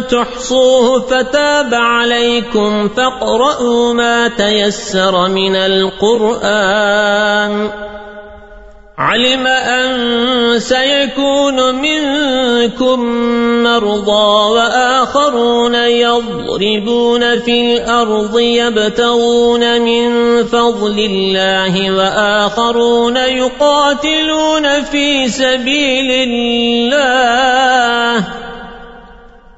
تحصوه فتاب عليكم فاقرأوا ما تيسر من القرآن. علم أن سيكون منكم مرضى وآخرون يضربون في الأرض يبتغون من فضل الله وآخرون يقاتلون في سبيل الله.